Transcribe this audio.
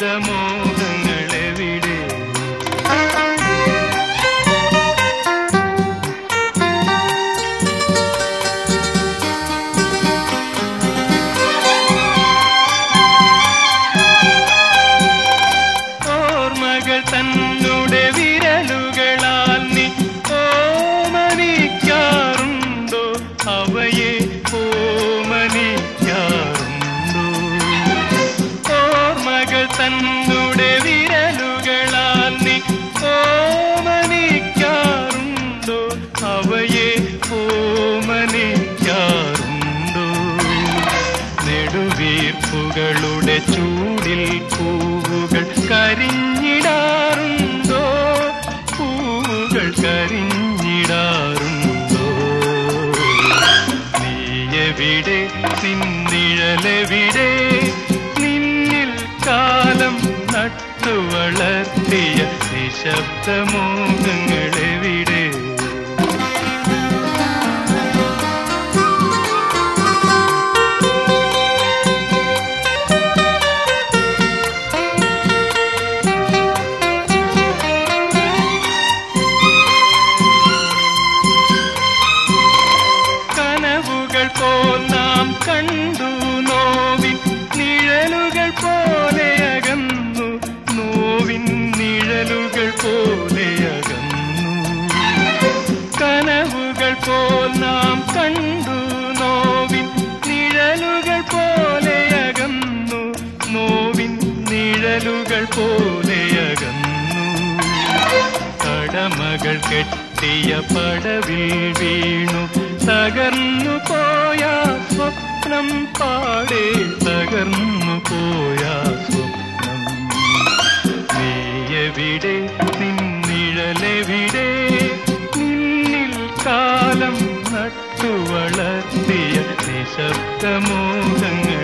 ശബ്ദമോഹങ്ങളെവിടെ ഓർമ്മകൾ തന്നുടെ വിരലുകളാൽ നീ അവയെ തന്നുടെ വിരലുകളാൽ നീ ഓമനിക്കാറുണ്ടോ? അവയെ ഓമനിക്കാറുണ്ടോ? നെടുവീർപ്പുകളുടെ ചൂടിൽ പൂവുകൾ കരിഞ്ഞിടാറുണ്ടോ? പൂവുകൾ കരിഞ്ഞിടാറുണ്ടോ? നീയെവിടെ എവിടെ നിന്നിഴലെവിടെ നിശബ്ദമോഹങ്ങളെവിടെ കനവുകൾ പോൽ നാം കണ്ടു നിഴലുകൾ പോലെ അകന്നു കടമകൾ കെട്ടിയ പടവിൽ വീണു. തകർന്നു പോയ സ്വപ്നം പാടെ തകർന്നു പോയ സ്വപ്നം. നീയവിടെ നിന്നിഴലെവിടെ? നിന്നിൽ കാലം നട്ടു വളർത്തിയ നിശബ്ദമോഹങ്ങൾ